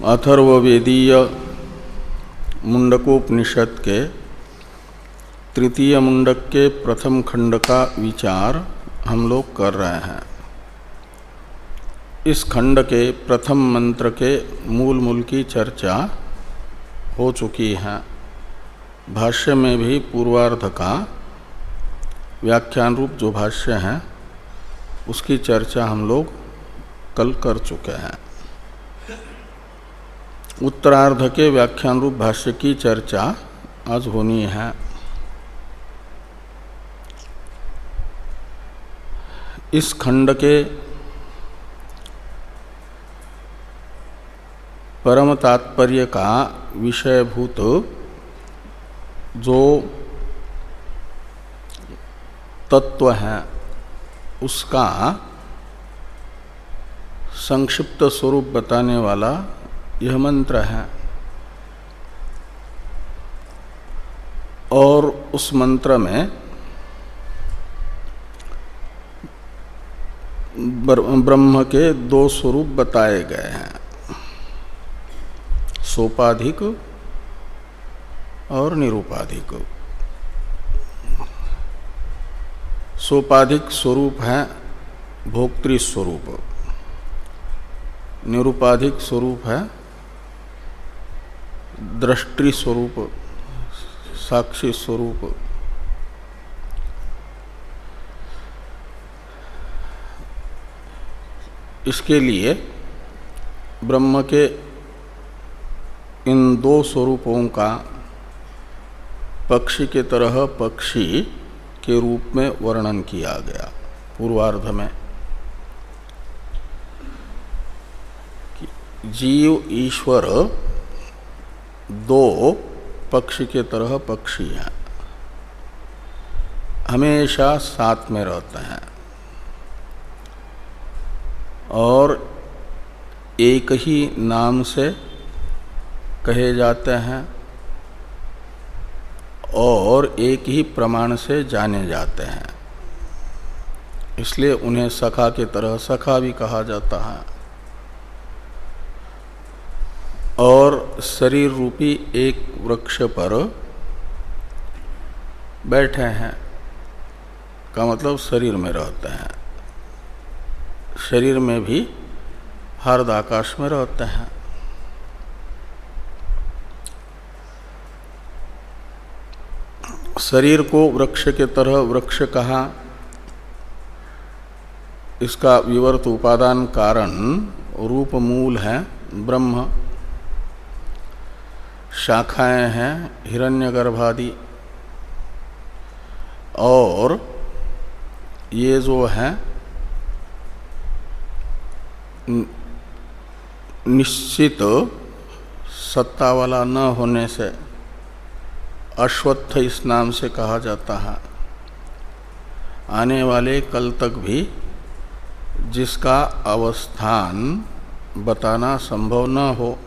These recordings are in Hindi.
अथर्ववेदीय मुंडकोपनिषद के तृतीय मुंडक के प्रथम खंड का विचार हम लोग कर रहे हैं। इस खंड के प्रथम मंत्र के मूल मूल की चर्चा हो चुकी है। भाष्य में भी पूर्वार्ध का व्याख्यान रूप जो भाष्य है, उसकी चर्चा हम लोग कल कर चुके हैं। उत्तरार्ध के व्याख्यान रूप भाष्य की चर्चा आज होनी है। इस खंड के परम तात्पर्य का विषयभूत जो तत्व है, उसका संक्षिप्त स्वरूप बताने वाला यह मंत्र है। और उस मंत्र में ब्रह्म के दो स्वरूप बताए गए हैं। सोपाधिक और निरूपाधिक। सोपाधिक स्वरूप है भोक्तृ स्वरूप। निरूपाधिक स्वरूप है दृष्टि स्वरूप, साक्षी स्वरूप। इसके लिए ब्रह्म के इन दो स्वरूपों का पक्षी के तरह पक्षी के रूप में वर्णन किया गया पूर्वार्ध में। जीव ईश्वर दो पक्षी के तरह पक्षी हैं। हमेशा साथ में रहते हैं। और एक ही नाम से कहे जाते हैं और एक ही प्रमाण से जाने जाते हैं। इसलिए उन्हें सखा के तरह सखा भी कहा जाता है। और शरीर रूपी एक वृक्ष पर बैठे हैं, का मतलब शरीर में रहते हैं। शरीर में भी हर्द आकाश में रहते हैं। शरीर को वृक्ष के तरह वृक्ष कहा। इसका विवर्त उपादान कारण रूप मूल है ब्रह्म। शाखाएँ हैं, हिरण्यगर्भादि। और ये जो है, निश्चित सत्ता वाला न होने से, अश्वत्थ इस नाम से कहा जाता है। आने वाले कल तक भी जिसका अवस्थान बताना संभव न हो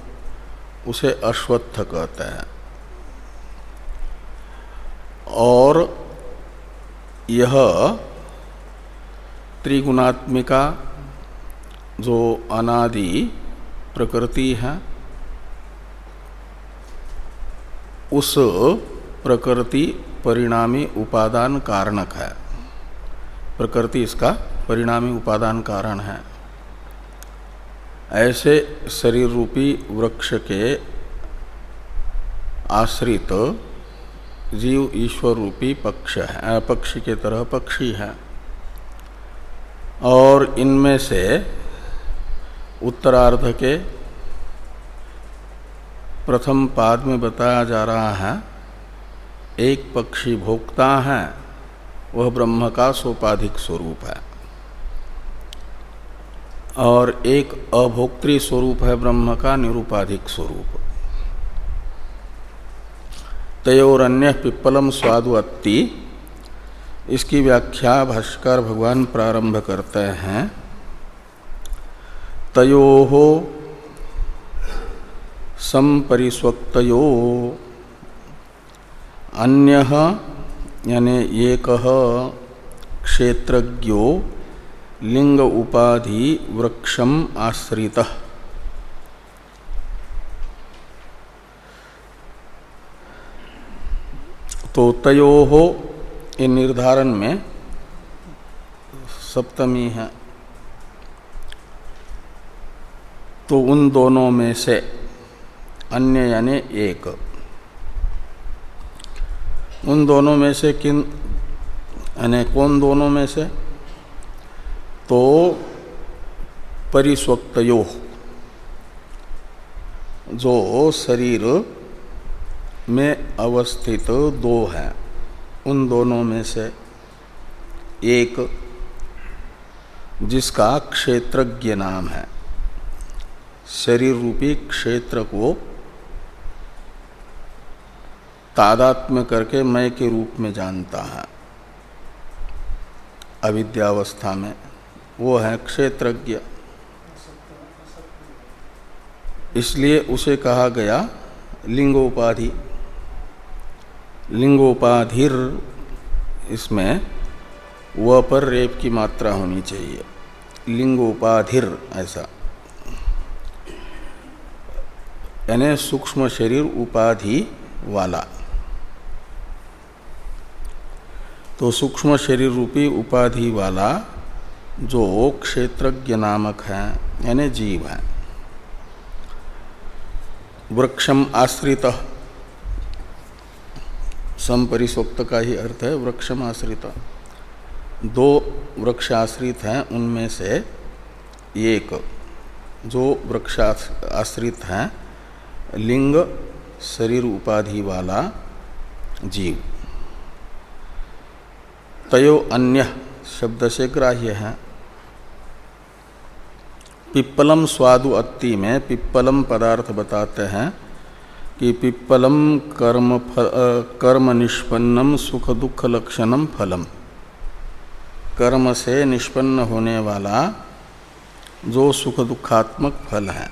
उसे अश्वत्थ कहते हैं। और यह त्रिगुणात्मिका जो अनादि प्रकृति है, उस प्रकृति परिणामी उपादान कारणक है। प्रकृति इसका परिणामी उपादान कारण है। ऐसे शरीर रूपी वृक्ष के आश्रित जीव ईश्वर रूपी पक्ष है पक्षी के तरह पक्षी है। और इनमें से उत्तरार्ध के प्रथम पाद में बताया जा रहा है, एक पक्षी भोक्ता है, वह ब्रह्म का सोपाधिक स्वरूप है। और एक अभोक्तृ स्वरूप है ब्रह्म का निरूपाधिक स्वरूप। तयोरन्य पिप्पलम स्वादुअत्ति। इसकी व्याख्या भाष्कर भगवान प्रारंभ करते हैं। तयो संपरिस्वक्तयो। अन्य, यानी एक, क्षेत्रज्ञो। लिंग उपाधि वृक्षम आश्रित। तो तयो हो ये निर्धारण में सप्तमी है। तो उन दोनों में से अन्य यानी एक। उन दोनों में से किन, यानी कौन दोनों में से? तो परिस्वक्तयो, जो शरीर में अवस्थित दो हैं, उन दोनों में से एक जिसका क्षेत्रज्ञ नाम है, शरीर रूपी क्षेत्र को तादात्म्य करके मय के रूप में जानता है। अविद्यावस्था में वो है क्षेत्रज्ञ। इसलिए उसे कहा गया लिंगोपाधि। लिंगोपाधिर इसमें व पर रेप की मात्रा होनी चाहिए। लिंगोपाधिर ऐसा। यानी सूक्ष्म शरीर उपाधि वाला। तो सूक्ष्म शरीर रूपी उपाधि वाला जो क्षेत्रज्ञ नामक है, यानी जीव है। वृक्षम आश्रित। संपरिस्वक्त का ही अर्थ है वृक्षम आश्रित। दो वृक्ष आश्रित हैं, उनमें से एक जो वृक्ष आश्रित हैं, लिंग, शरीर उपाधि वाला जीव। तयो अन्य शब्द से ग्राह्य है। पिप्पलम स्वादु अत्ति में पिप्पलम पदार्थ बताते हैं कि पिप्पलम कर्म फल, कर्म निष्पन्नम सुख दुख लक्षणम फलम। कर्म से निष्पन्न होने वाला जो सुख दुखात्मक फल है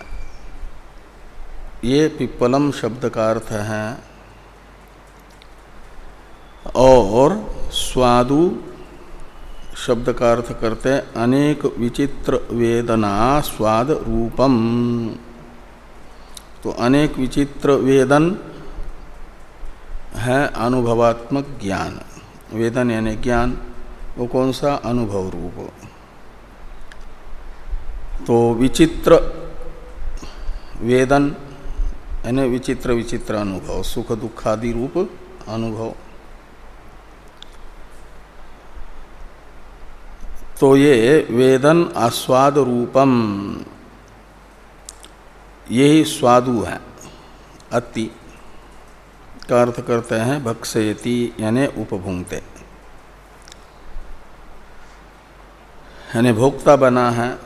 ये पिप्पलम शब्द का अर्थ है। और स्वादु शब्द का अर्थ करते हैं अनेक विचित्र वेदना स्वाद रूपम। तो अनेक विचित्र वेदन है अनुभवात्मक ज्ञान। वेदन यानी ज्ञान, वो कौन सा? अनुभव रूप। तो विचित्र वेदन, यानी विचित्र विचित्र अनुभव सुख दुखादि रूप अनुभव। तो ये वेदन आस्वाद रूपम यही स्वादु है, अति। का अर्थ करते हैं भक्षयति, यानी उपभुंगते। यानी भोक्ता बना है,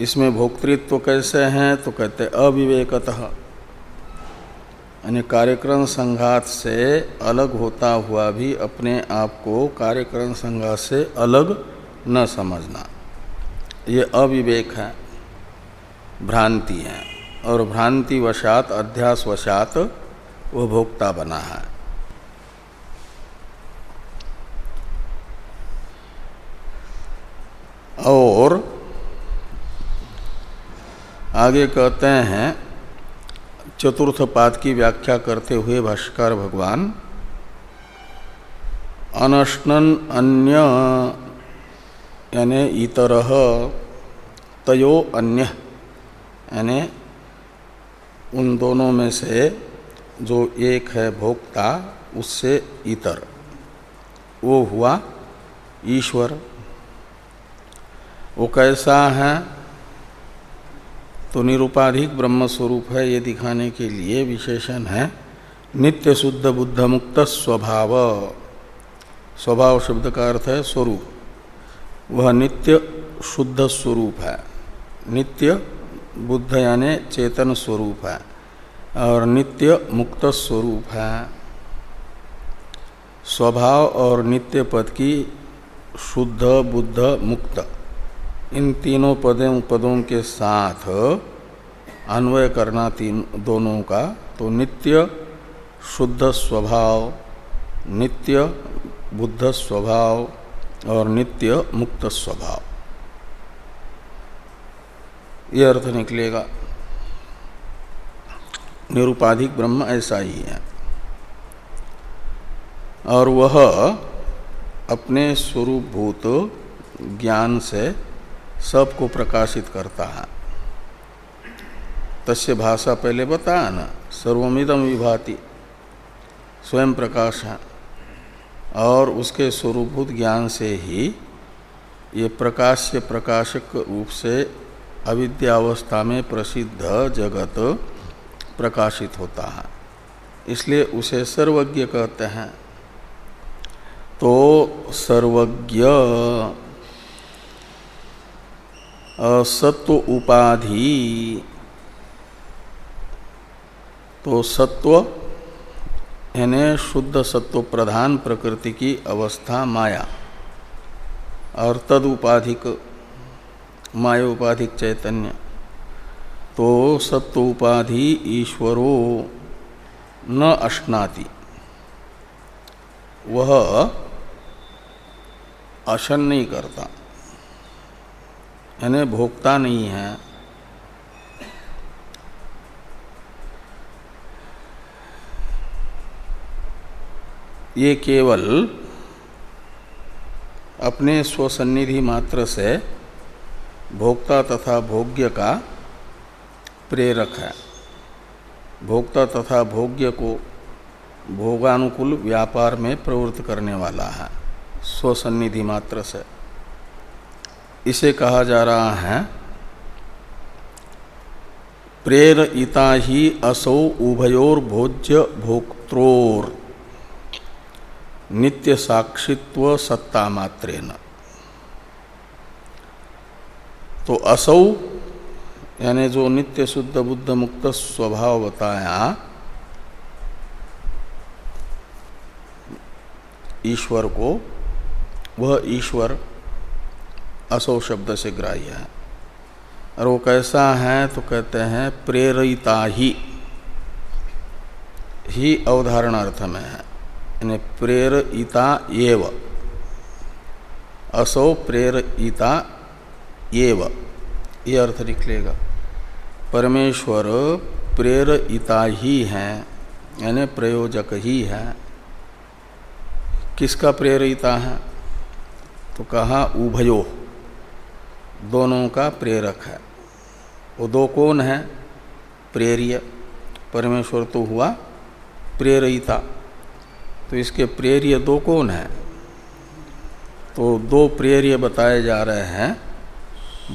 इसमें भोक्तृत्व कैसे हैं तो कहते अविवेकतः। यानी कार्यक्रम संघात से अलग होता हुआ भी अपने आप को कार्यक्रम संघात से अलग न समझना। ये अविवेक है, भ्रांति है, और भ्रांति वशात, अध्यास वशात वो भोक्ता बना है। और आगे कहते हैं, चतुर्थ पाद की व्याख्या करते हुए भाष्कर भगवान अनशन अन्य यानी इतर तयो अन्य। यानी उन दोनों में से जो एक है भोक्ता, उससे इतर। वो हुआ ईश्वर। वो कैसा है? तो निरुपाधिक ब्रह्म स्वरूप है, ये दिखाने के लिए विशेषण है। नित्य शुद्ध बुद्ध मुक्त स्वभाव। स्वभाव शब्द का अर्थ है स्वरूप। वह नित्य शुद्ध स्वरूप है। नित्य बुद्ध यानी चेतन स्वरूप है और नित्य मुक्त स्वरूप है। स्वभाव और नित्य पद की शुद्ध, बुद्ध, मुक्त, इन तीनों पदों पदों के साथ अन्वय करना तीन, दोनों का। तो नित्य शुद्ध स्वभाव, नित्य बुद्ध स्वभाव और नित्य मुक्त स्वभाव। ये अर्थ निकलेगा। निरुपाधिक ब्रह्म ऐसा ही है। और वह अपने स्वरूपभूत ज्ञान से सबको प्रकाशित करता है। तस्य भाषा पहले बताया ना सर्वमिदम विभाति, स्वयं प्रकाश है। और उसके स्वरूपभूत ज्ञान से ही ये प्रकाश्य प्रकाशक रूप से अविद्यावस्था में प्रसिद्ध जगत प्रकाशित होता है। इसलिए उसे सर्वज्ञ कहते हैं। तो सर्वज्ञ सत्व उपाधि तो सत्व यानी शुद्ध सत्व प्रधान प्रकृति की अवस्था माया और तद उपाधिक माया उपाधिक चैतन्य। तो सत्व उपाधि ईश्वरो न अश्नाति। वह अशन नहीं करता। यानी भोक्ता नहीं है। ये केवल अपने स्वसन्निधि मात्र से भोक्ता तथा भोग्य का प्रेरक है। भोक्ता तथा भोग्य को भोगानुकूल व्यापार में प्रवृत्त करने वाला है, स्वसन्निधि मात्र से। इसे कहा जा रहा है प्रेरिता ही असौ उभयोर भोज्य भोक्त्रोर नित्य साक्षित्व सत्ता मात्रेन। तो असौ, यानी जो नित्य शुद्ध बुद्ध मुक्त स्वभाव बताया, ईश्वर को, वह ईश्वर असौ शब्द से ग्राह्य है। और वो कैसा है तो कहते हैं, प्रेरिता ही। ही अवधारण अर्थ में है। यानी प्रेरिता एव। असो प्रेरिता एव। ये अर्थ निकलेगा। परमेश्वर प्रेरिता ही है, यानी प्रयोजक ही है। किसका प्रेरिता है? तो कहा उभयो। दोनों का प्रेरक है। वो दो कौन है? प्रेरिय। परमेश्वर तो हुआ प्रेरिता तो इसके प्रेरिय दो कौन है? तो दो प्रेरिय बताए जा रहे हैं।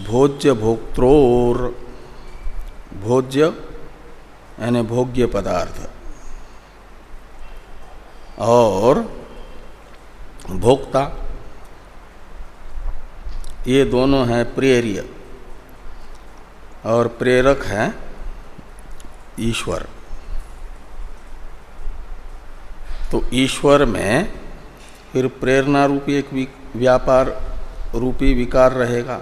भोज्य भोक्त्रोर भोज्य यानी भोग्य पदार्थ। और भोक्ता। ये दोनों हैं प्रेरिय। और प्रेरक हैं ईश्वर। तो ईश्वर में फिर प्रेरणा रूपी एक व्यापार रूपी विकार रहेगा।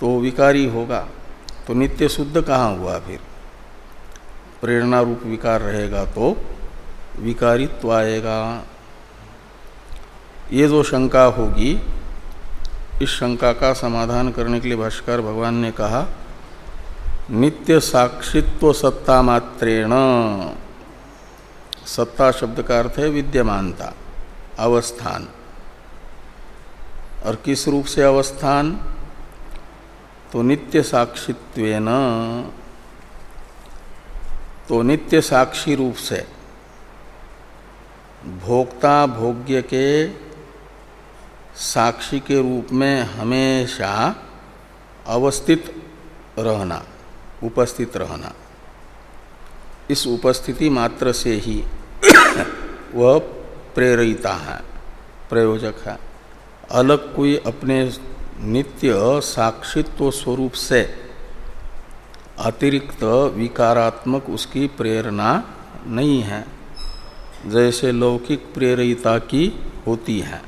तो विकारी होगा। तो नित्य शुद्ध कहाँ हुआ फिर? प्रेरणा रूप विकार रहेगा तो विकारित्व आएगा। ये जो शंका होगी, इस शंका का समाधान करने के लिए भाष्कर भगवान ने कहा, नित्य साक्षित्व सत्ता मात्रेण। सत्ता शब्द का अर्थ है विद्यमानता, अवस्थान। और किस रूप से अवस्थान? तो नित्य साक्षित्वेन। तो नित्य साक्षी रूप से, भोक्ता भोग्य के साक्षी के रूप में हमेशा अवस्थित रहना, उपस्थित रहना। इस उपस्थिति मात्र से ही वह प्रेरिता है, प्रयोजक है। अलग कोई अपने नित्य साक्षित्व स्वरूप से अतिरिक्त विकारात्मक उसकी प्रेरणा नहीं है, जैसे लौकिक प्रेरिता की होती है।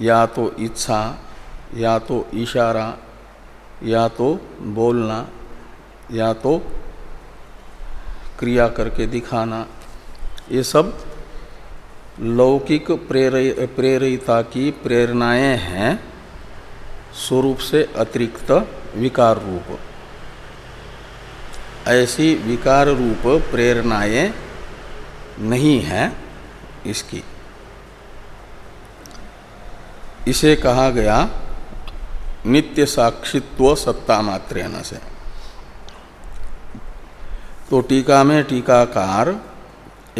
या तो इच्छा, या तो इशारा, या तो बोलना, या तो क्रिया करके दिखाना ये सब लौकिक प्रेरिता की प्रेरणाएँ हैं, स्वरूप से अतिरिक्त विकार रूप। ऐसी विकार रूप प्रेरणाएँ नहीं है इसकी। इसे कहा गया नित्य साक्षित्व सत्ता मात्र से। तो टीका में टीकाकार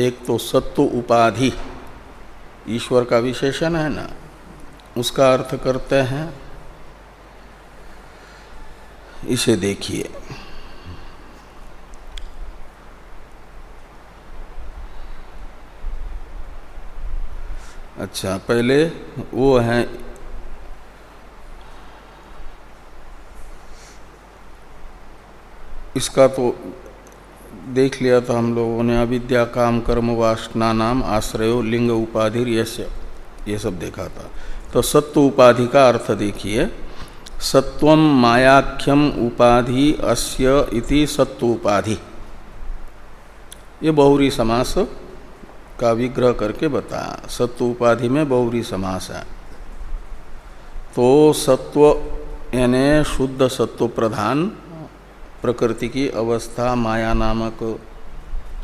एक तो सत्व उपाधि, ईश्वर का विशेषण है ना, उसका अर्थ करते हैं, इसे देखिए। अच्छा पहले वो है, इसका तो देख लिया था हम लोगों ने अविद्या, काम, कर्म, वासना नाम, आश्रयो, लिंग, उपाधि, यश, ये सब देखा था। तो सत्व उपाधि का अर्थ देखिए। सत्व मायाख्यम उपाधि अस्य इति सत्व उपाधि। ये बहुरी समास का विग्रह करके बताया सत्व उपाधि में बहुरी समास है। तो सत्व यानी शुद्ध सत्व प्रधान प्रकृति की अवस्था माया नामक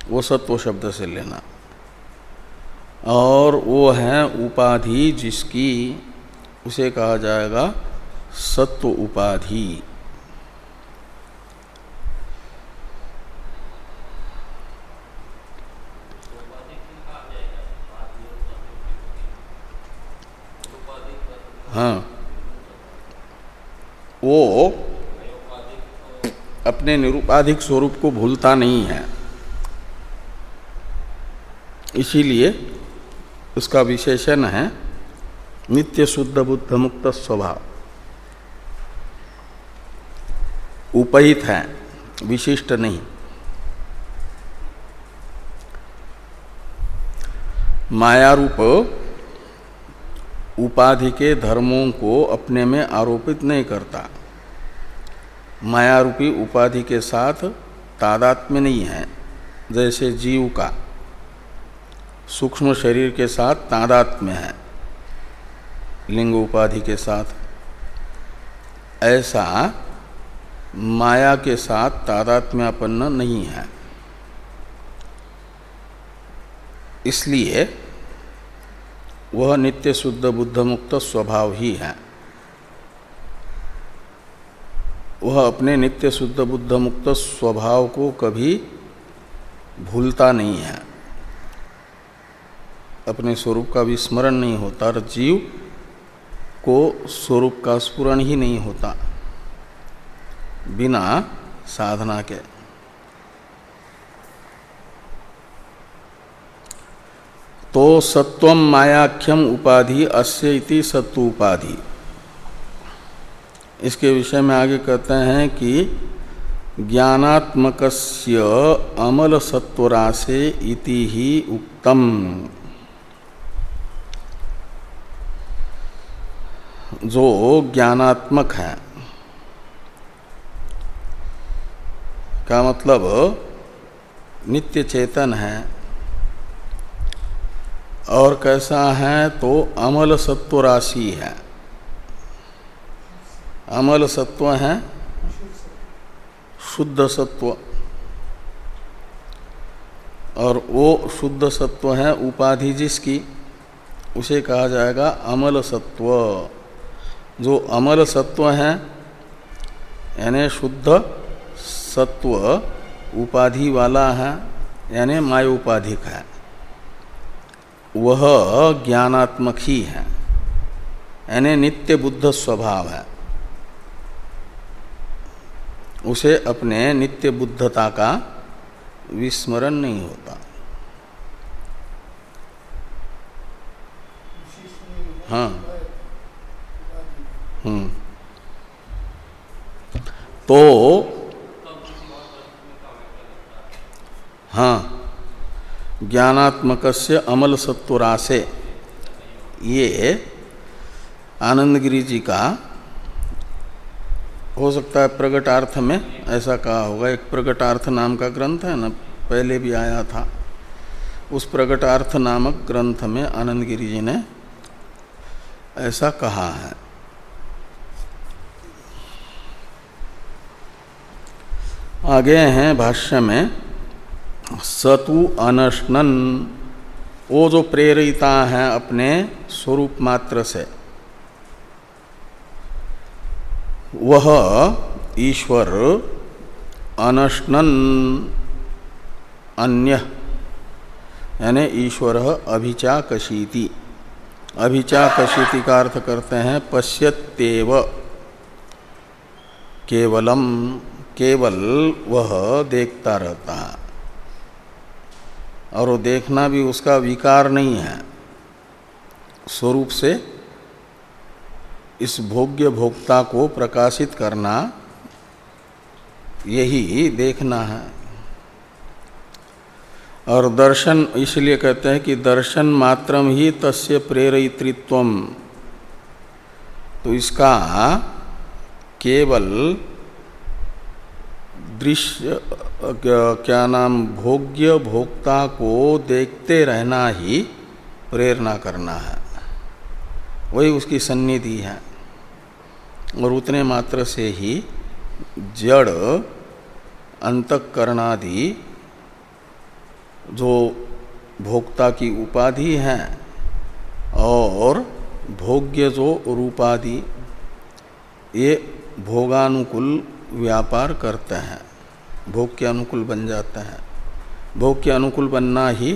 वो सत्व शब्द से लेना। और वो है उपाधि जिसकी, उसे कहा जाएगा सत्व उपाधि। हाँ। वो अपने निरूपाधिक स्वरूप को भूलता नहीं है। इसीलिए उसका विशेषण है, नित्य शुद्ध बुद्ध मुक्त स्वभाव। उपहित है, विशिष्ट नहीं। माया रूप उपाधि के धर्मों को अपने में आरोपित नहीं करता। माया रूपी उपाधि के साथ तादात्म्य नहीं है, जैसे जीव का। सूक्ष्म शरीर के साथ तादात्म्य है, लिंग उपाधि के साथ। ऐसा माया के साथ तादात्म्यापन्न नहीं है। इसलिए वह नित्य शुद्ध बुद्ध मुक्त स्वभाव ही है। वह अपने नित्य शुद्ध बुद्ध मुक्त स्वभाव को कभी भूलता नहीं है। अपने स्वरूप का विस्मरण नहीं होता और जीव को स्वरूप का स्पुरण ही नहीं होता बिना साधना के। तो सत्व मायाख्यम उपाधि अस्य इति सत्व उपाधि इसके विषय में आगे कहते हैं कि ज्ञानात्मक अमल सत्वरासे इति ही उक्तम। जो ज्ञानात्मक है, का मतलब नित्य चेतन है और कैसा है तो अमल सत्व राशि है। अमल सत्व है, शुद्ध सत्व। और वो शुद्ध सत्व है उपाधि जिसकी, उसे कहा जाएगा अमल सत्व। जो अमल सत्व है, यानी शुद्ध सत्व उपाधि वाला है, यानी माय उपाधिक है। वह ज्ञानात्मक ही है, यानी नित्य बुद्ध स्वभाव है। उसे अपने नित्य बुद्धता का विस्मरण नहीं होता। हाँ। हम्म। तो हाँ ज्ञानात्मक से अमल सत्वरासे ये आनंदगिरी जी का हो सकता है प्रगटार्थ में, ऐसा कहा होगा। एक प्रगटार्थ नाम का ग्रंथ है ना, पहले भी आया था। उस प्रगटार्थ नामक ग्रंथ में आनंद गिरी जी ने ऐसा कहा है। आगे हैं भाष्य में, सतु अनशनन, वो जो प्रेरिता है अपने स्वरूप मात्र से वह ईश्वर अनशनन अन्य। यानी ईश्वर अभिचाकशीति। अभिचाकशीति का अर्थ करते हैं पश्यत्येव। केवलम, केवल वह देखता रहता है। और वो देखना भी उसका विकार नहीं है। स्वरूप से इस भोग्य भोक्ता को प्रकाशित करना, यही देखना है। और दर्शन इसलिए कहते हैं कि दर्शन मात्रम ही तस्य प्रेरित्व तो इसका केवल दृश्य, क्या नाम, भोग्य भोक्ता को देखते रहना ही प्रेरणा करना है। वही उसकी सन्निधि है। और उतने मात्र से ही जड़, अंतकरणादि जो भोक्ता की उपाधि है और भोग्य जो रूपादि, ये भोगानुकूल व्यापार करते हैं भोग के अनुकूल बन जाते हैं। भोग के अनुकूल बनना ही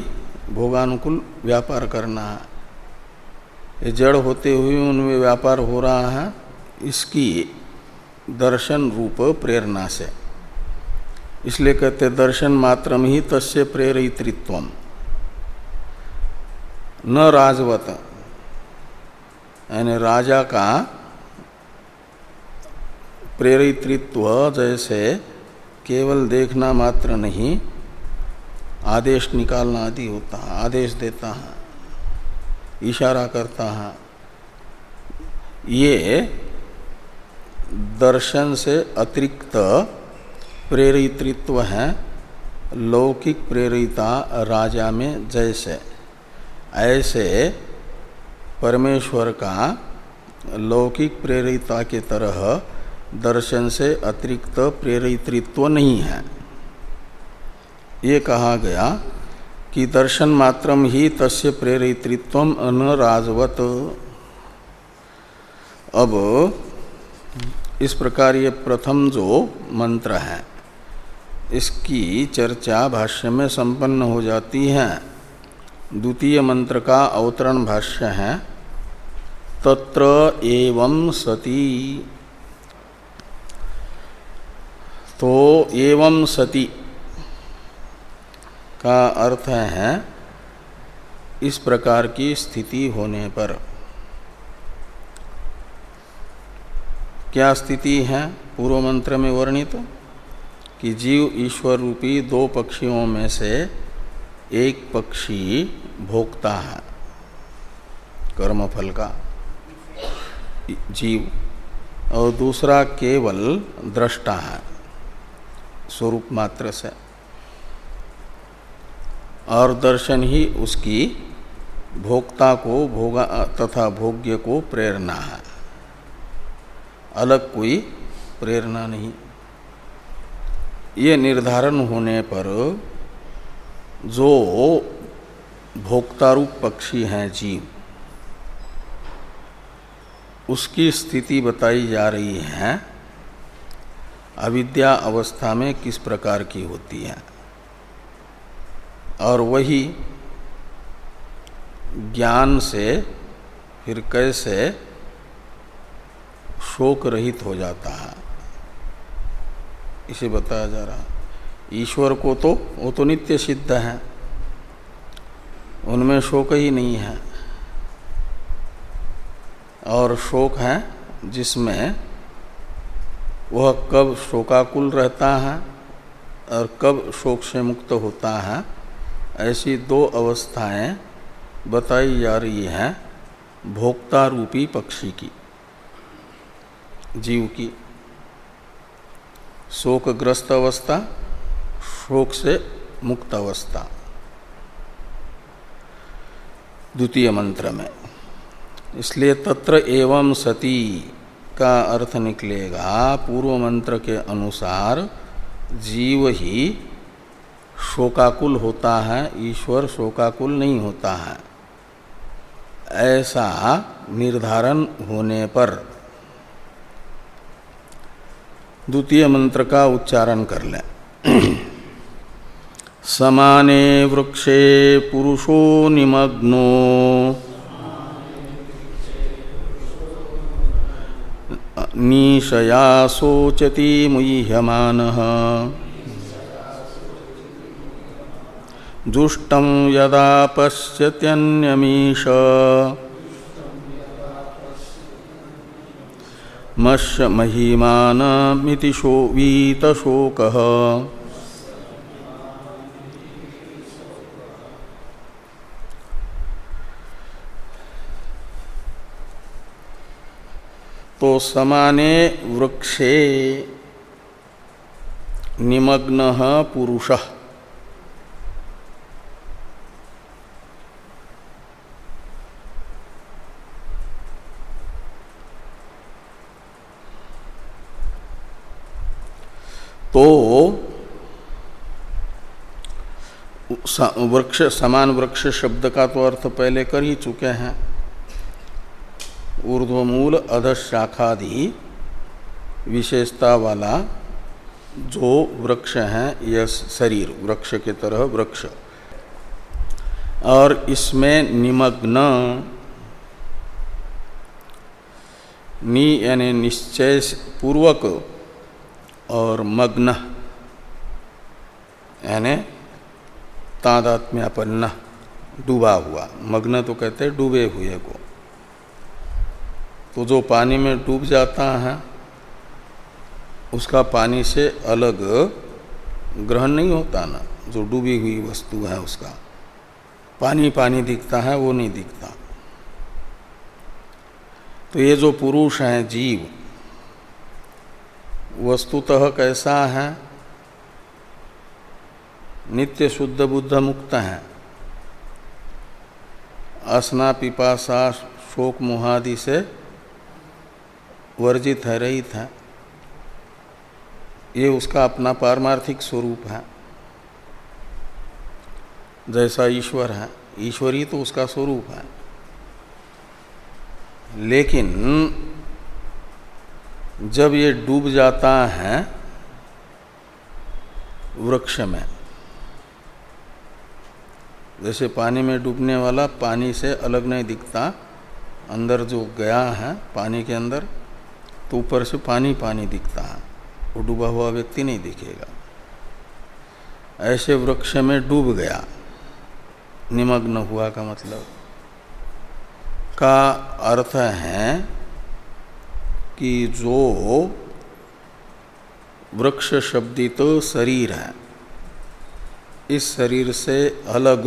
भोगानुकूल व्यापार करना है। ये जड़ होते हुए उनमें व्यापार हो रहा है इसकी दर्शन रूप प्रेरणा से। इसलिए कहते दर्शन मात्रम ही तस्य प्रेरित्व न राजवत। यानी राजा का प्रेरित्व जैसे केवल देखना मात्र नहीं, आदेश निकालना आदि होता है, आदेश देता है, इशारा करता है। ये दर्शन से अतिरिक्त प्रेरित्व है, लौकिक प्रेरिता राजा में जैसे। ऐसे परमेश्वर का लौकिक प्रेरिता के तरह दर्शन से अतिरिक्त प्रेरित्व नहीं है। ये कहा गया कि दर्शन मात्रम ही तस्य प्रेरित्व न राजवत अब इस प्रकार ये प्रथम जो मंत्र है, इसकी चर्चा भाष्य में संपन्न हो जाती है। द्वितीय मंत्र का अवतरण भाष्य है, तत्र एवं सती। तो एवं सती का अर्थ है, इस प्रकार की स्थिति होने पर। क्या स्थिति है पूर्व मंत्र में वर्णित? कि जीव ईश्वर रूपी दो पक्षियों में से एक पक्षी भोगता है। कर्मफल का। जीव। और दूसरा केवल दृष्टा है। स्वरूप मात्र से। और दर्शन ही उसकी भोक्ता को भोगा तथा भोग्य को प्रेरणा है। अलग कोई प्रेरणा नहीं। ये निर्धारण होने पर जो भोक्तारूप पक्षी हैं जीव, उसकी स्थिति बताई जा रही है, अविद्या अवस्था में किस प्रकार की होती है। और वही ज्ञान से, फिर कैसे शोक रहित हो जाता है। इसे बताया जा रहा ईश्वर को तो वो तो नित्य सिद्ध है। उनमें शोक ही नहीं है। और शोक है जिसमें वह कब शोकाकुल रहता है और कब शोक से मुक्त होता है, ऐसी दो अवस्थाएँ बताई जा रही हैं, भोक्ता रूपी पक्षी की। जीव की। शोकग्रस्त अवस्था शोक से मुक्त अवस्था द्वितीय मंत्र में, इसलिए तत्र एवं सती का अर्थ निकलेगा, पूर्व मंत्र के अनुसार जीव ही शोकाकुल होता है, ईश्वर शोकाकुल नहीं होता है। ऐसा निर्धारण होने पर द्वितीय मंत्र का उच्चारण कर लें। समाने वृक्षे पुरुषो निमग्नो। निशया शोचति मुह्यमानः। जुष्टं यदा पश्यत्यन्यमीश। मश्य महिमानमिति शो वीतशोकः तो समाने वृक्षे निमग्न पुरुष। तो वृक्ष, समान वृक्ष शब्द का तो अर्थ पहले कर ही चुके हैं। ऊर्ध्वमूल अधशाखादि विशेषता वाला जो वृक्ष है, यह शरीर, वृक्ष के तरह वृक्ष। और इसमें निमग्न, नि, यानी निश्चय, पूर्वक और मग्न। यानी तादात्म्यापन्न डूबा हुआ। मग्न तो कहते हैं डूबे हुए को। तो जो पानी में डूब जाता है, उसका पानी से अलग ग्रहण नहीं होता ना। जो डूबी हुई वस्तु है उसका। पानी पानी दिखता है, वो नहीं दिखता। तो ये जो पुरुष हैं, जीव वस्तुतः कैसा है? नित्य शुद्ध बुद्ध मुक्त है। असना पिपासा शोक मुहादि से वर्जित है, रहित है। ये उसका अपना पारमार्थिक स्वरूप है। जैसा ईश्वर है, ईश्वरी तो उसका स्वरूप है। लेकिन जब ये डूब जाता है वृक्ष में, जैसे पानी में डूबने वाला पानी से अलग नहीं दिखता, अंदर जो गया है पानी के अंदर तो ऊपर से पानी पानी दिखता है, वो डूबा हुआ व्यक्ति नहीं दिखेगा। ऐसे वृक्ष में डूब गया, निमग्न हुआ का मतलब। का अर्थ है कि जो वृक्ष शब्दित तो शरीर है, इस शरीर से अलग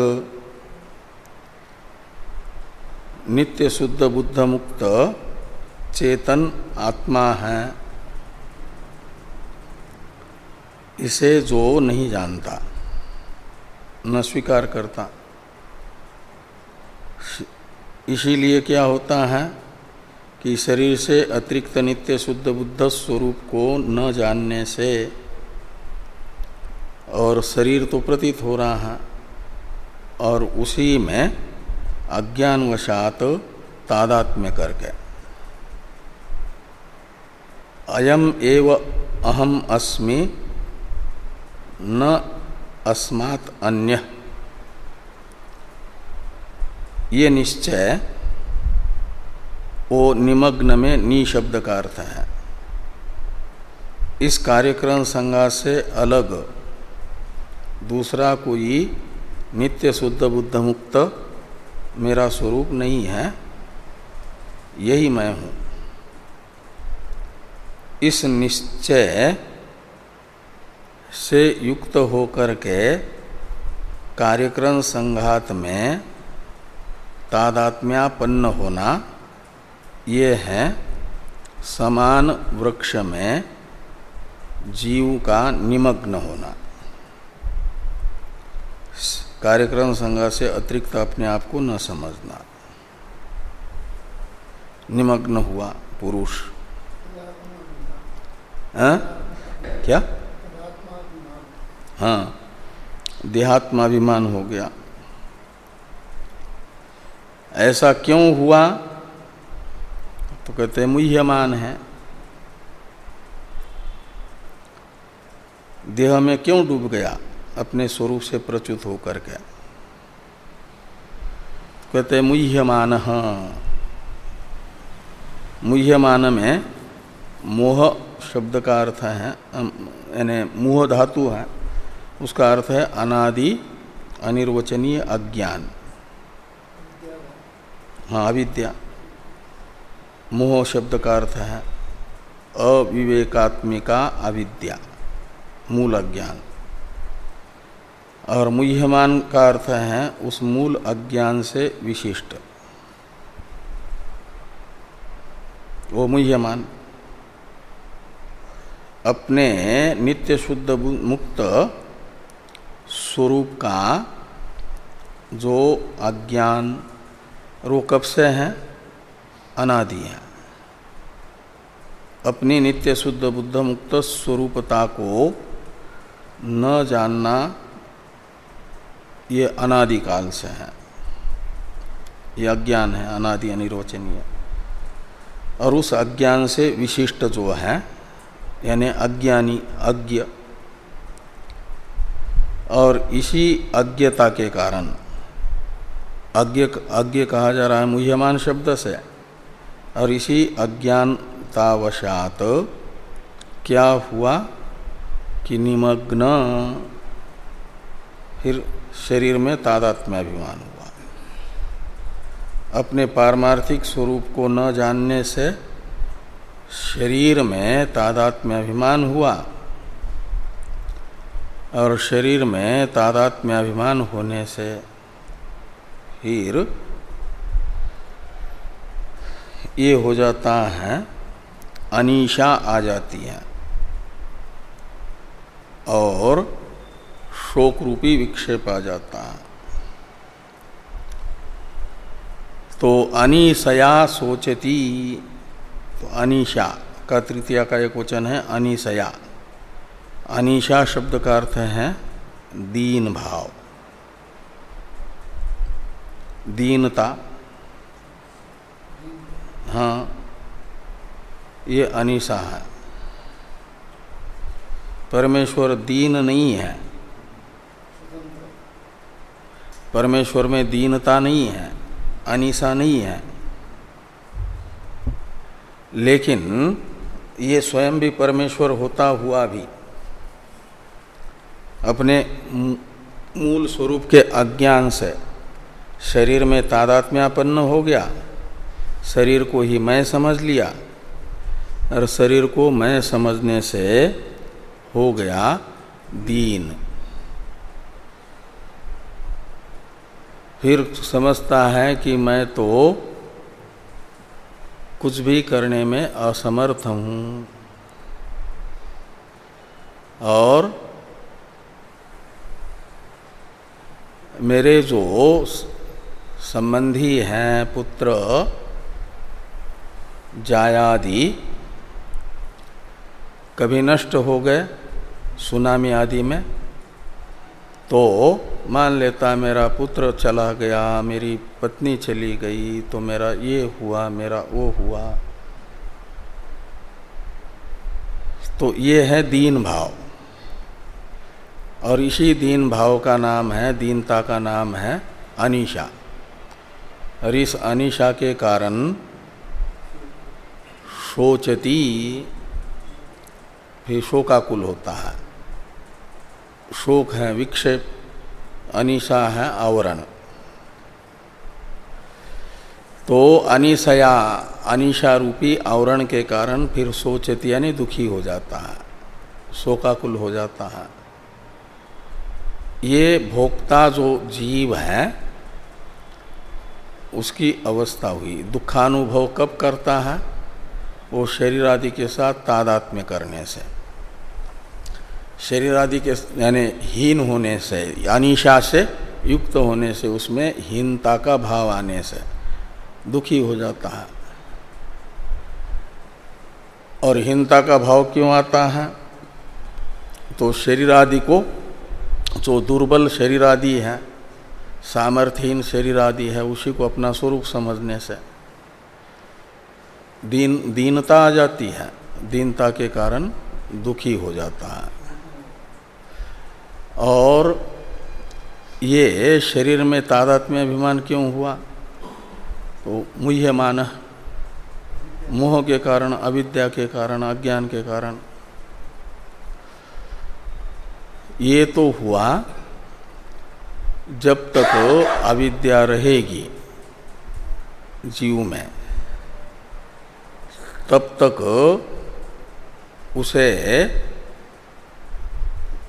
नित्य शुद्ध बुद्ध मुक्त चेतन आत्मा है, इसे जो नहीं जानता, न स्वीकार करता। इसीलिए क्या होता है कि शरीर से अतिरिक्त नित्य शुद्ध बुद्ध स्वरूप को न जानने से और शरीर तो प्रतीत हो रहा है, और उसी में अज्ञानवशात तादात्म्य करके। अयम एव अहम अस्मि, न अस्मात् अन्य। ये निश्चय वो निमग्न में नी शब्द का अर्थ है। इस कार्यक्रम संज्ञा से अलग, दूसरा कोई नित्य शुद्ध बुद्ध मुक्त मेरा स्वरूप नहीं है, यही मैं हूँ। इस निश्चय से युक्त होकर के कार्यक्रम संघात में तादात्म्यापन्न होना ये है समान वृक्ष में जीव का निमग्न होना। कार्यक्रम संज्ञा से अतिरिक्त अपने आप को न समझना। निमग्न हुआ पुरुष। हाँ? क्या? हाँ। देहात्माभिमान हो गया। ऐसा क्यों हुआ? तो कहते हैं मुह्यमान है। देह में क्यों डूब गया? अपने स्वरूप से प्रच्युत होकर के। कहते मुह्यमान मुह्यमान में मोह शब्द का अर्थ है यानी मोह धातु है। उसका अर्थ है अनादि अनिर्वचनीय अज्ञान। हाँ अविद्या। मोह शब्द का अर्थ है अविवेकात्मिका अविद्या, मूल अज्ञान। और मुह्यमान का अर्थ है उस मूल अज्ञान से विशिष्ट। वो मुह्यमान। अपने नित्य शुद्ध मुक्त स्वरूप का जो अज्ञान रो कब से है? अनादि है। अपनी नित्य शुद्ध बुद्ध मुक्त स्वरूपता को न जानना ये अनादिकाल से है। ये अज्ञान है, अनादि अनिर्वचनीय और उस अज्ञान से विशिष्ट जो है, यानी अज्ञानी, अज्ञ, और इसी अज्ञता के कारण, अज्ञ अज्ञ कहा जा रहा है मुह्यमान शब्द से, और इसी अज्ञानतावशात क्या हुआ कि निमग्न फिर शरीर में तादात्म्याभिमान हुआ? अपने पारमार्थिक स्वरूप को न जानने से शरीर में तादात्म्याभिमान हुआ और शरीर में तादात्म्याभिमान होने से फिर ये हो जाता है अनीशा आ जाती है और शोक रूपी विक्षेप आ जाता है। तो अनिशया सोचती तो अनिशा का तृतीय का एक वचन है, अनिशया। अनिशा शब्द का अर्थ है दीन भाव। दीनता। हाँ। ये अनिशा है। परमेश्वर दीन नहीं है। परमेश्वर में दीनता नहीं है, अनिशा नहीं है। लेकिन ये स्वयं भी परमेश्वर होता हुआ भी अपने मूल स्वरूप के अज्ञान से शरीर में तादात्म्यापन्न हो गया, शरीर को ही मैं समझ लिया और शरीर को मैं समझने से हो गया दीन। फिर समझता है कि मैं तो कुछ भी करने में असमर्थ हूँ। और मेरे जो संबंधी हैं पुत्र, जायादि कभी नष्ट हो गए सुनामी आदि में तो मान लेता मेरा पुत्र चला गया, मेरी पत्नी चली गई तो मेरा ये हुआ, मेरा वो हुआ। तो ये है दीन भाव। और इसी दीन भाव का नाम है, दीनता का नाम है अनिशा। और इस अनिशा के कारण सोचती फिर शोकाकुल होता है। शोक है, विक्षेप, अनिशा है, आवरण। तो अनिशया, अनिशा रूपी आवरण के कारण फिर सोचती यानी दुखी हो जाता है, शोकाकुल हो जाता है। ये भोक्ता जो जीव है, उसकी अवस्था हुई। दुखानुभव कब करता है? वो शरीर आदि के साथ तादात्म्य करने से शरीर आदि के यानी हीन होने से अनिशा से युक्त होने से, उसमें हीनता का भाव आने से दुखी हो जाता है। और हीनता का भाव क्यों आता है? तो शरीर आदि को, जो दुर्बल शरीर आदि है, सामर्थ्यहीन शरीर आदि है, उसी को अपना स्वरूप समझने से दीन, दीनता आ जाती है, दीनता के कारण दुखी हो जाता है। और ये शरीर में तादात्म्य अभिमान क्यों हुआ? तो मुह्य मान मोह के कारण, अविद्या के कारण, अज्ञान के कारण। ये तो हुआ जब तक अविद्या रहेगी जीव में। तब तक उसे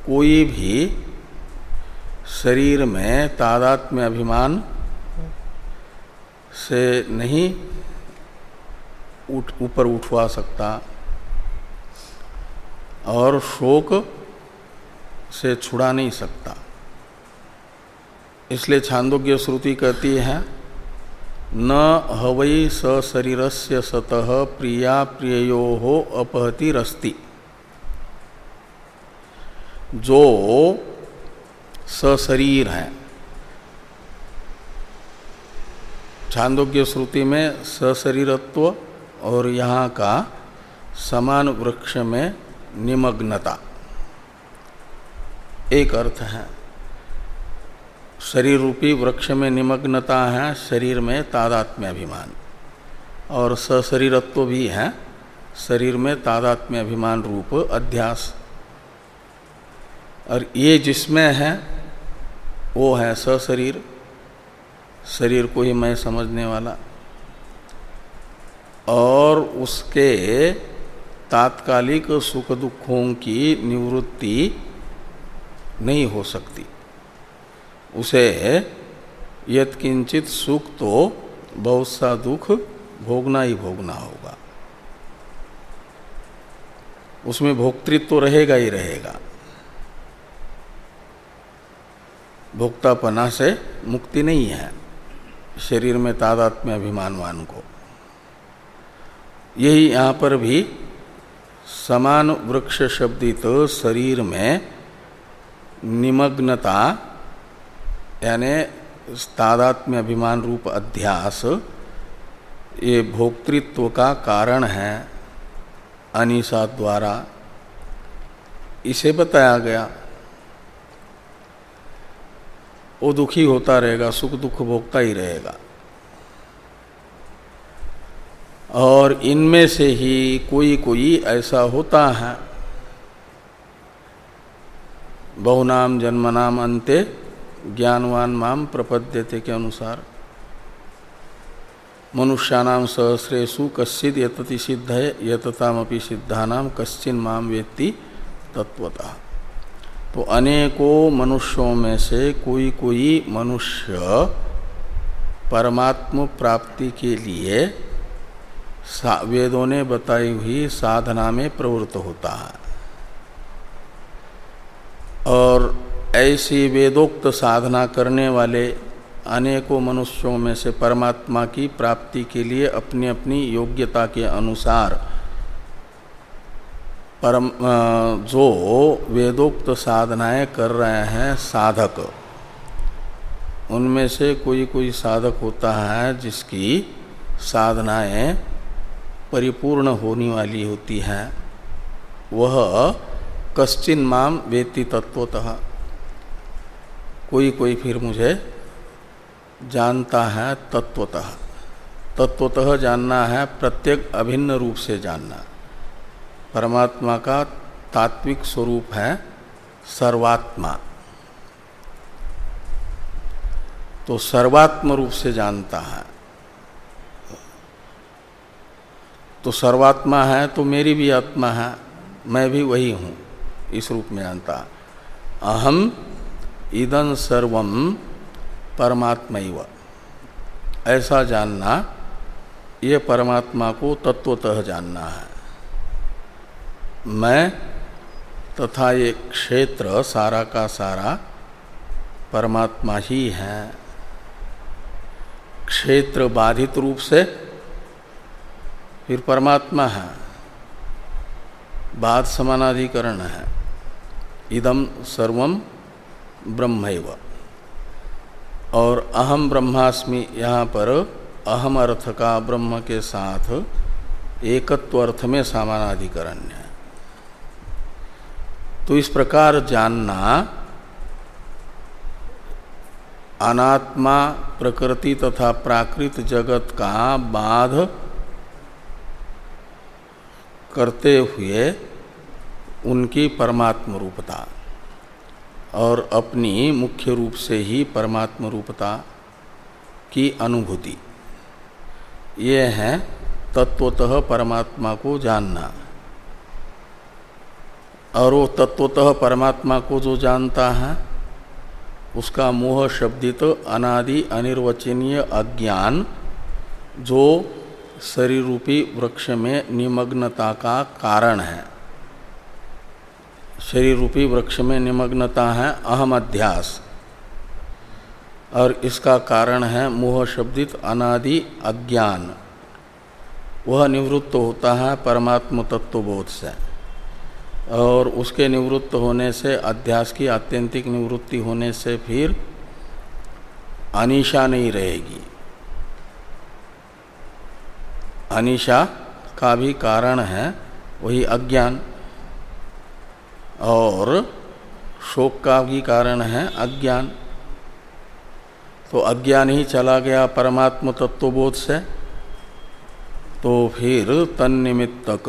कोई भी शरीर में तादात्म्य अभिमान से नहीं उठ, ऊपर उठवा सकता। और शोक से छुड़ा नहीं सकता। इसलिए छांदोग्य श्रुति कहती है न हवई स शरीर से सतह प्रिया प्रियो हो अपहति रस्ति जो सशरीर है। छांदोग्य श्रुति में सशरीरत्व और यहाँ का समान वृक्ष में निमग्नता। एक अर्थ है। शरीर रूपी वृक्ष में निमग्नता है, शरीर में तादात्म्य अभिमान और सशरीरत्व भी है, शरीर में तादात्म्य अभिमान रूप अध्यास। और ये जिसमें है, वो है सशरीर। शरीर को ही मैं समझने वाला। और उसके तात्कालिक सुख दुखों की निवृत्ति नहीं हो सकती। उसे यत्किंचित सुख तो बहुत सा दुख भोगना ही भोगना होगा। उसमें भोक्तृत्व तो रहेगा ही रहेगा। भोक्तापना से मुक्ति नहीं है शरीर में तादात्म्य अभिमानवान को। यही यहाँ पर भी समान वृक्ष शब्दित शरीर में निमग्नता यानी तादात्म्य अभिमान रूप अध्यास, ये भोक्तृत्व का कारण है अनिशा द्वारा। इसे बताया गया, वो दुखी होता रहेगा, सुख दुख भोगता ही रहेगा। और इनमें से ही कोई कोई ऐसा होता है। बहुनाम जन्मनाम अंत्य ज्ञानवान माम प्रपद्यते के अनुसार। मनुष्याणाम सहस्रेशु कश्चित यतति सिद्ध है यततामपि सिद्धानाम कश्चिन माम वेत्ति तत्वतः तो अनेकों मनुष्यों में से कोई कोई मनुष्य परमात्म प्राप्ति के लिए वेदों ने बताई हुई साधना में प्रवृत्त होता है। और ऐसी वेदोक्त साधना करने वाले अनेकों मनुष्यों में से परमात्मा की प्राप्ति के लिए अपनी अपनी योग्यता के अनुसार परम जो वेदोक्त साधनाएँ कर रहे हैं, साधक। उनमें से कोई कोई साधक होता है जिसकी साधनाएँ परिपूर्ण होने वाली होती हैं। वह कश्चिन माम वेति तत्वतः कोई कोई फिर मुझे जानता है तत्वतः। तत्वतः जानना है, प्रत्येक अभिन्न रूप से जानना। परमात्मा का तात्विक स्वरूप है सर्वात्मा। तो सर्वात्म रूप से जानता है। तो सर्वात्मा है तो मेरी भी आत्मा है, मैं भी वही हूँ, इस रूप में जानता। अहम इदन सर्वम परमात्मा ऐसा जानना, ये परमात्मा को तत्वतः जानना है। मैं तथा ये क्षेत्र सारा का सारा परमात्मा ही है। क्षेत्र बाधित रूप से फिर परमात्मा है। बाध समानाधिकरण है। इदम सर्वम ब्रह्मैव। और अहम ब्रह्मास्मि यहाँ पर अहम अर्थ का ब्रह्म के साथ एकत्व अर्थ में समानाधिकरण है। तो इस प्रकार जानना अनात्मा, प्रकृति तथा प्राकृत जगत का बाध करते हुए उनकी परमात्म रूपता। और अपनी मुख्य रूप से ही परमात्म रूपता की अनुभूति। ये है तत्वतः परमात्मा को जानना। और वो तत्वतः परमात्मा को जो जानता है, उसका मोह शब्दित अनादि अनिर्वचनीय अज्ञान जो शरीर रूपी वृक्ष में निमग्नता का कारण है। शरीर रूपी वृक्ष में निमग्नता है, अहम अध्यास। और इसका कारण है मोह शब्दित अनादि अज्ञान। वह निवृत्त होता है परमात्म तत्वबोध से। और उसके निवृत्त होने से, अध्यास की आत्यंतिक निवृत्ति होने से फिर अनिशा नहीं रहेगी। अनिशा का भी कारण है, वही अज्ञान। और शोक का भी कारण है अज्ञान। तो अज्ञान ही चला गया परमात्म तत्वबोध से। तो फिर तन्निमित्तक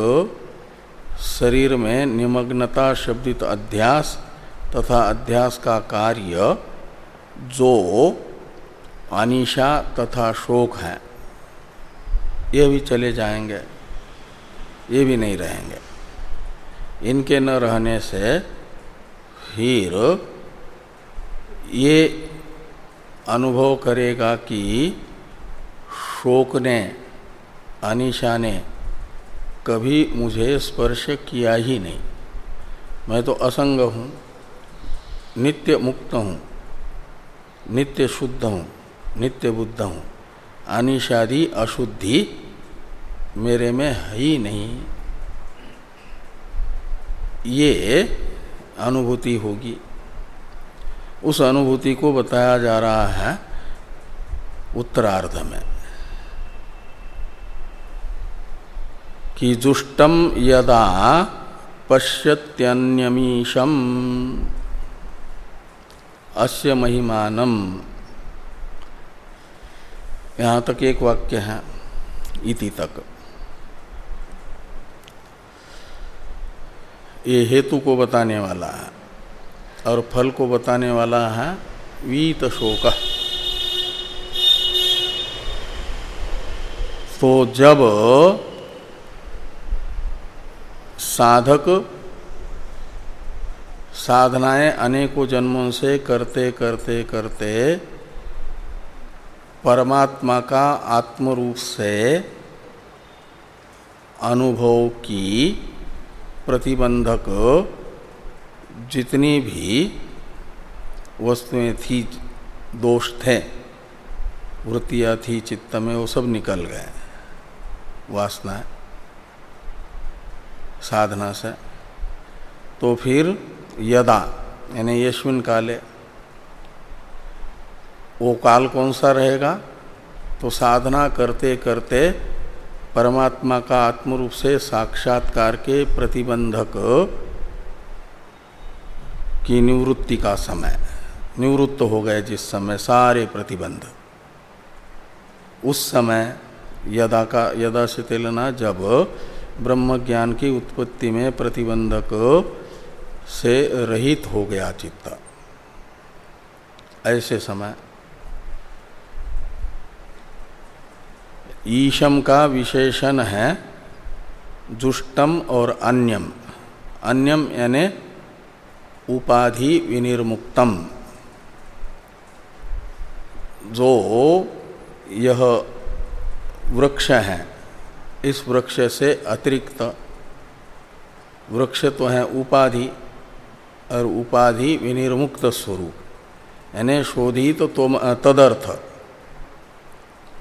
शरीर में निमग्नता शब्दित अध्यास तथा अध्यास का कार्य जो अनिशा तथा शोक है, ये भी चले जाएँगे, ये भी नहीं रहेंगे। इनके न रहने से फिर ये अनुभव करेगा कि शोक ने, अनिशा ने कभी मुझे स्पर्श किया ही नहीं। मैं तो असंग हूँ, नित्य मुक्त हूँ, नित्य शुद्ध हूँ, नित्य बुद्ध हूँ। अनिशादी अशुद्धि मेरे में है ही नहीं। ये अनुभूति होगी। उस अनुभूति को बताया जा रहा है उत्तरार्ध में कि जुष्टम यदा पश्यत्यन्यमीशम अस्य महिमानम यहाँ तक एक वाक्य है, इति तक। ये हेतु को बताने वाला है और फल को बताने वाला है वीत शोक। तो जब साधक साधनाएँ अनेकों जन्मों से करते करते करते परमात्मा का आत्म रूप से अनुभव की प्रतिबंधक जितनी भी वस्तुएँ थी, दोष थे, वृत्तियाँ थी, चित्त में, वो सब निकल गए। वासनाएँ साधना से। तो फिर यदा, यानी यशविन काले, वो काल कौन सा रहेगा? तो साधना करते करते परमात्मा का आत्मरूप से साक्षात्कार के प्रतिबंधक की निवृत्ति का समय। निवृत्त हो गए जिस समय सारे प्रतिबंध। उस समय यदा का, यदा से तेलना जब ब्रह्म ज्ञान की उत्पत्ति में प्रतिबंधक से रहित हो गया चित्त। ऐसे समय ईशम का विशेषण है जुष्टम और अन्यम। अन्यम यानि उपाधि विनिर्मुक्तम। जो यह वृक्ष है, इस वृक्ष से अतिरिक्त वृक्ष तो है उपाधि और उपाधि विनिर्मुक्त स्वरूप। यानी शोधित तो तदर्थ।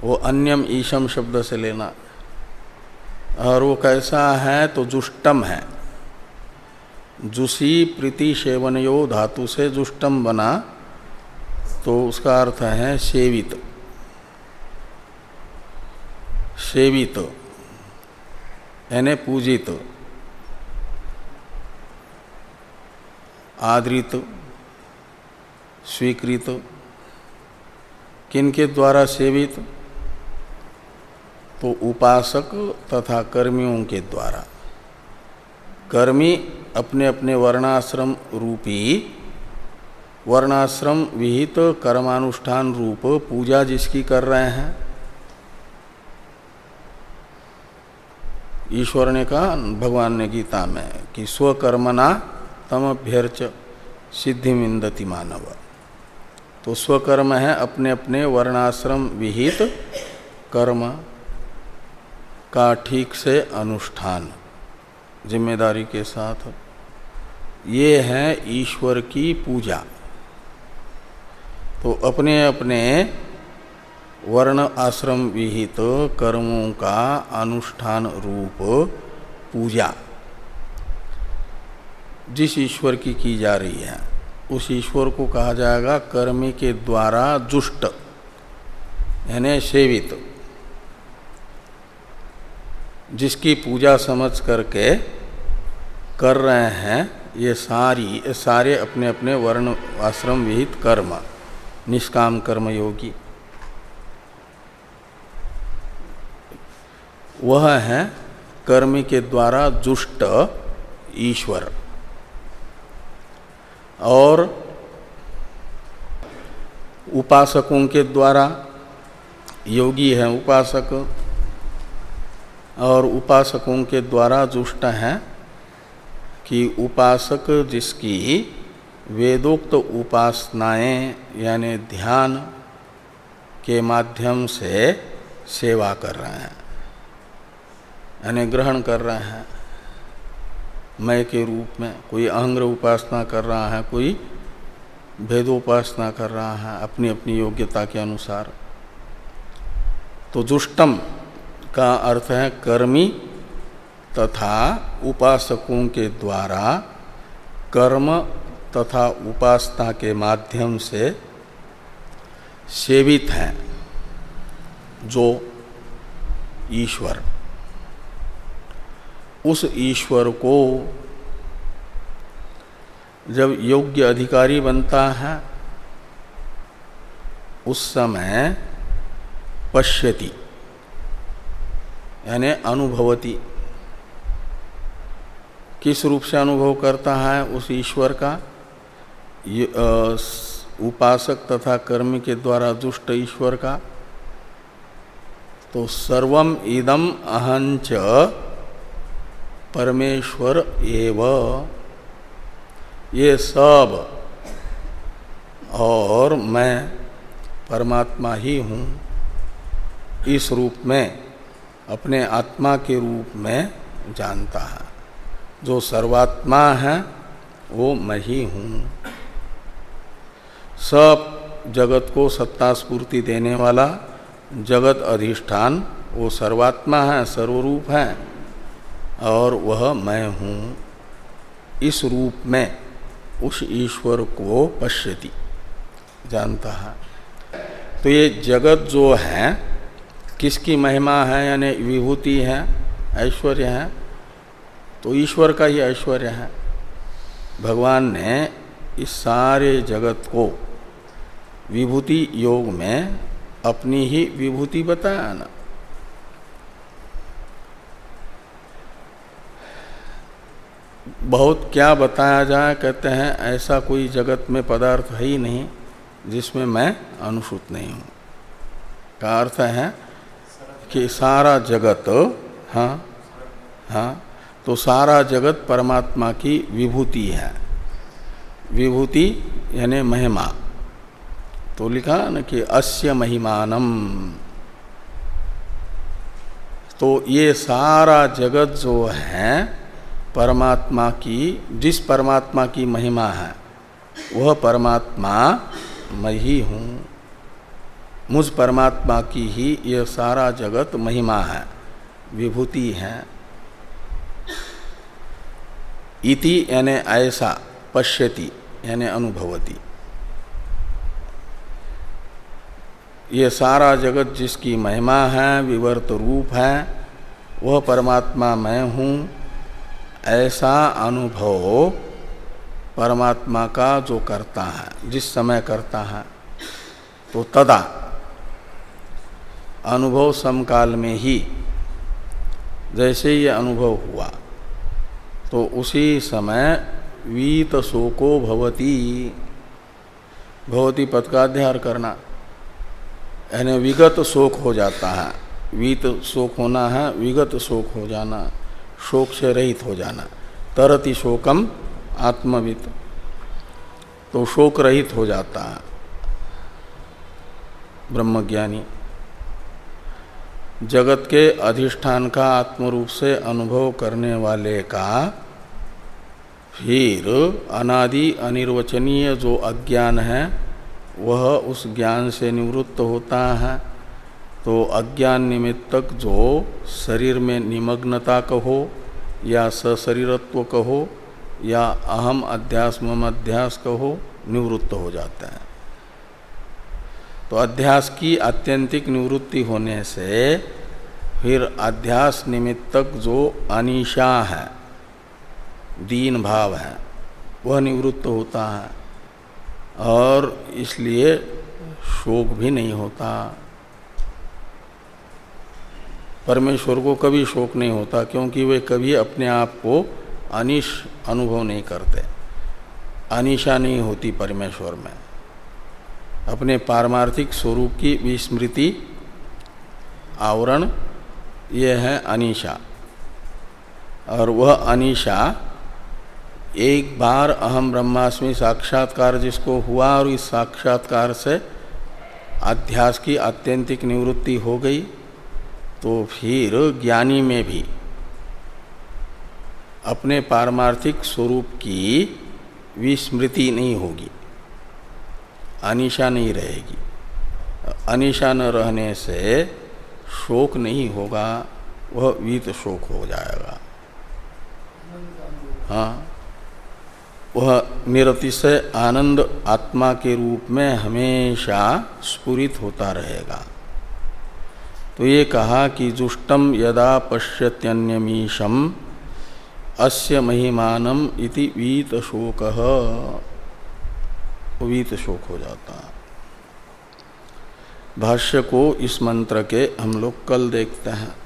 वो अन्यम ईशम शब्द से लेना। और वो कैसा है तो जुष्टम है। जुसी प्रीति सेवनयो धातु से जुष्टम बना तो उसका अर्थ है सेवित। सेवित, यानी पूजित। आदृत, स्वीकृत। किनके द्वारा सेवित? तो उपासक तथा कर्मियों के द्वारा। कर्मी अपने अपने वर्णाश्रम रूपी, वर्णाश्रम विहित कर्मानुष्ठान रूप पूजा जिसकी कर रहे हैं। ईश्वर ने कहा, भगवान ने गीता में कि स्वकर्मना तम अभ्यर्च सिद्धि मानव। तो स्वकर्म है अपने अपने वर्णाश्रम विहित कर्म। का ठीक से अनुष्ठान, ज़िम्मेदारी के साथ। ये है ईश्वर की पूजा। तो अपने अपने वर्ण आश्रम विहित कर्मों का अनुष्ठान रूप पूजा। जिस ईश्वर की की जा रही है, उस ईश्वर को कहा जाएगा कर्मी के द्वारा जुष्ट यानी सेवित। जिसकी पूजा समझ करके कर रहे हैं, ये सारी, सारे अपने अपने वर्ण, आश्रम विहित कर्म, निष्काम कर्म योगी। वह है कर्मी के द्वारा जुष्ट ईश्वर। और उपासकों के द्वारा योगी है उपासक। और उपासकों के द्वारा जुष्ट है कि उपासक जिसकी वेदोक्त उपासनाएँ, यानी ध्यान के माध्यम से सेवा कर रहे हैं, यानी ग्रहण कर रहे हैं, मय के रूप में कोई अहंग्र उपासना कर रहा है, कोई भेदोपासना कर रहा है अपनी अपनी योग्यता के अनुसार। तो जुष्टम का अर्थ है कर्मी तथा उपासकों के द्वारा कर्म तथा उपासना के माध्यम से सेवित हैं, जो ईश्वर। उस ईश्वर को जब योग्य अधिकारी बनता है, उस समय पश्यति। यानी अनुभवती। किस रूप से अनुभव करता है उस ईश्वर का? उपासक तथा कर्मी के द्वारा दुष्ट ईश्वर का। तो सर्वम इदम अहंच परमेश्वर एव। ये सब और मैं परमात्मा ही हूँ। इस रूप में अपने आत्मा के रूप में जानता है। जो सर्वात्मा है, वो मैं ही हूँ। सब जगत को सत्ता स्पूर्ति देने वाला जगत अधिष्ठान, वो सर्वात्मा है, सर्वरूप है, और वह मैं हूँ। इस रूप में उस ईश्वर को पश्यति, जानता है। तो ये जगत जो है किसकी महिमा है, यानी विभूति है, ऐश्वर्य है तो ईश्वर का ही ऐश्वर्य है। भगवान ने इस सारे जगत को विभूति योग में अपनी ही विभूति बताया ना। बहुत क्या बताया जाए, कहते हैं, ऐसा कोई जगत में पदार्थ है ही नहीं, जिसमें मैं अनुसूत नहीं हूँ। का अर्थ है कि सारा जगत हाँ हाँ तो सारा जगत परमात्मा की विभूति है। विभूति यानी महिमा। तो लिखा न कि अस्य महिमानम। तो ये सारा जगत जो है, परमात्मा की, जिस परमात्मा की महिमा है, वह परमात्मा मैं ही हूँ। मुझ परमात्मा की ही यह सारा जगत महिमा है, विभूति है। इति यानी ऐसा पश्यति, यानी अनुभवती। ये सारा जगत जिसकी महिमा है, विवर्त रूप है, वह परमात्मा मैं हूँ। ऐसा अनुभव परमात्मा का जो करता है, जिस समय करता है तो तदा अनुभव समकाल में ही जैसे ये अनुभव हुआ तो उसी समय वीत शोको भवती। भवती पद का अध्ययन करना, यानी विगत शोक हो जाता है। वीत शोक होना है, विगत शोक हो जाना, शोक से रहित हो जाना। तरति शोकम आत्मवित तो शोक रहित हो जाता है। ब्रह्मज्ञानी जगत के अधिष्ठान का आत्मरूप से अनुभव करने वाले का फिर अनादि अनिर्वचनीय जो अज्ञान है, वह उस ज्ञान से निवृत्त होता है। तो अज्ञान निमित्तक जो शरीर में निमग्नता कहो, या सशरीरत्व कहो, या अहम अध्यास मम अध्यास कहो, निवृत्त हो जाता है। तो अध्यास की आत्यंतिक निवृत्ति होने से फिर अध्यास निमित्तक जो अनिशा है, दीन भाव है, वह निवृत्त होता है। और इसलिए शोक भी नहीं होता। परमेश्वर को कभी शोक नहीं होता, क्योंकि वे कभी अपने आप को अनिश अनुभव नहीं करते। अनिशा नहीं होती परमेश्वर में। अपने पारमार्थिक स्वरूप की विस्मृति, आवरण, यह है अनिशा। और वह अनिशा एक बार अहम ब्रह्मास्मि साक्षात्कार जिसको हुआ और इस साक्षात्कार से अध्यास की आत्यंतिक निवृत्ति हो गई तो फिर ज्ञानी में भी अपने पारमार्थिक स्वरूप की विस्मृति नहीं होगी। अनिशा नहीं रहेगी। अनिशा न रहने से शोक नहीं होगा, वह वीत शोक हो जाएगा। हाँ वह निरतिशय आनंद आत्मा के रूप में हमेशा स्फुरित होता रहेगा। तो ये कहा कि जुष्टम यदा पश्यत्यन्यमीशम अस्य महिमानम इति वीत शोक। वीत शोक हो जाता है। भाष्य को इस मंत्र के हम लोग कल देखते हैं।